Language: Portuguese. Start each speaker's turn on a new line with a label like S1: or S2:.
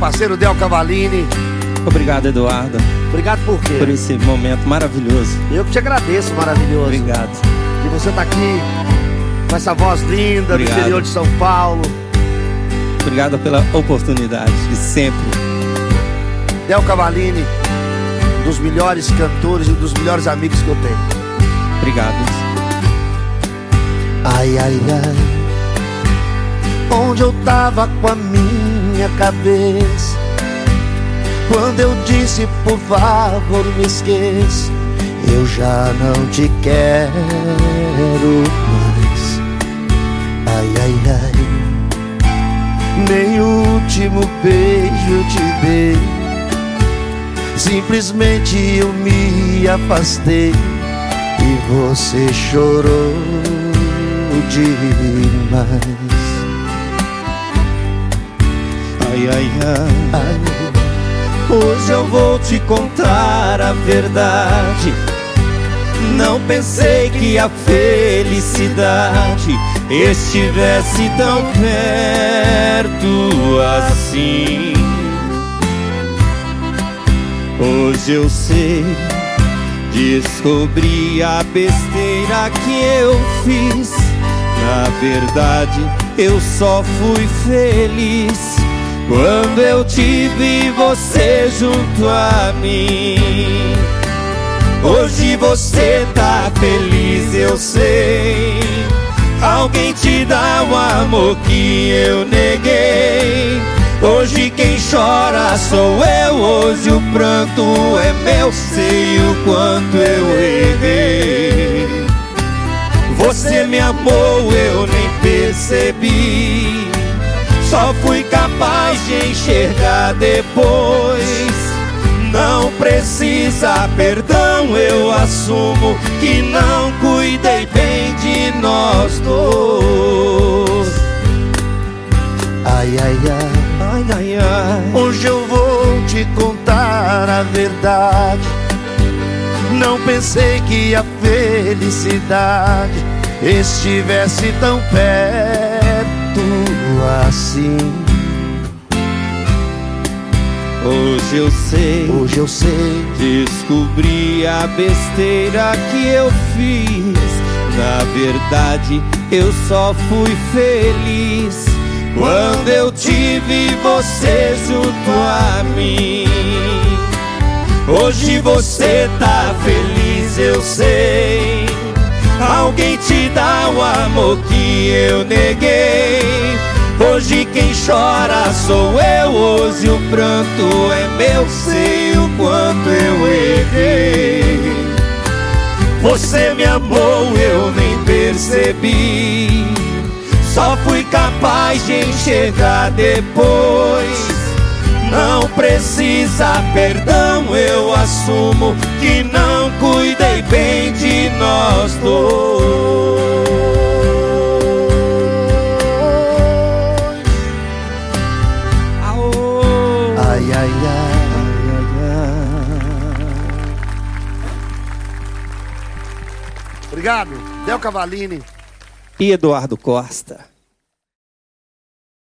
S1: parceiro Del Cavalini.
S2: Obrigado, Eduardo.
S1: Obrigado por quê?
S2: Por esse momento maravilhoso.
S1: Eu que te agradeço, maravilhoso.
S2: Obrigado.
S1: E você tá aqui com essa voz linda
S2: Obrigado.
S1: do interior de São Paulo.
S2: Obrigado pela oportunidade de sempre.
S1: Del Cavalini, um dos melhores cantores e um dos melhores amigos que eu tenho.
S2: Obrigado.
S1: Ai, ai, ai. Onde eu tava com a minha cabeça? Quando eu disse, por favor, me esqueça. Eu já não te quero mais. Ai, ai, ai. Nem o último beijo te dei. Simplesmente eu me afastei e você chorou demais.
S2: Ai. Ai, Hoje eu vou te contar a verdade. Não pensei que a felicidade estivesse tão perto assim. Hoje eu sei, descobri a besteira que eu fiz. Na verdade, eu só fui feliz quando eu tive você junto a mim. Hoje você tá feliz, eu sei. Alguém te dá o amor que eu neguei. Hoje quem chora sou eu, hoje o pranto é meu. Sei o quanto eu errei. Você me amou, eu nem percebi. Só fui capaz de enxergar depois. Não precisa perdão, eu assumo que não cuidei bem de nós dois.
S1: ai, ai, ai.
S2: Ai, ai, ai.
S1: Hoje eu vou te contar a verdade. Não pensei que a felicidade estivesse tão perto assim.
S2: Hoje eu sei,
S1: Hoje eu sei,
S2: descobri a besteira que eu fiz. Na verdade, eu só fui feliz quando eu tive você junto a mim. Hoje você tá feliz, eu sei. Alguém te dá o amor que eu neguei. Hoje quem chora sou eu, hoje o pranto é meu, sei o quanto eu errei. Você me amou, eu nem percebi. Só fui capaz de enxergar depois. Não precisa perdão, eu assumo que não cuidei bem de nós
S1: Obrigado, Del Cavalini.
S2: E Eduardo Costa.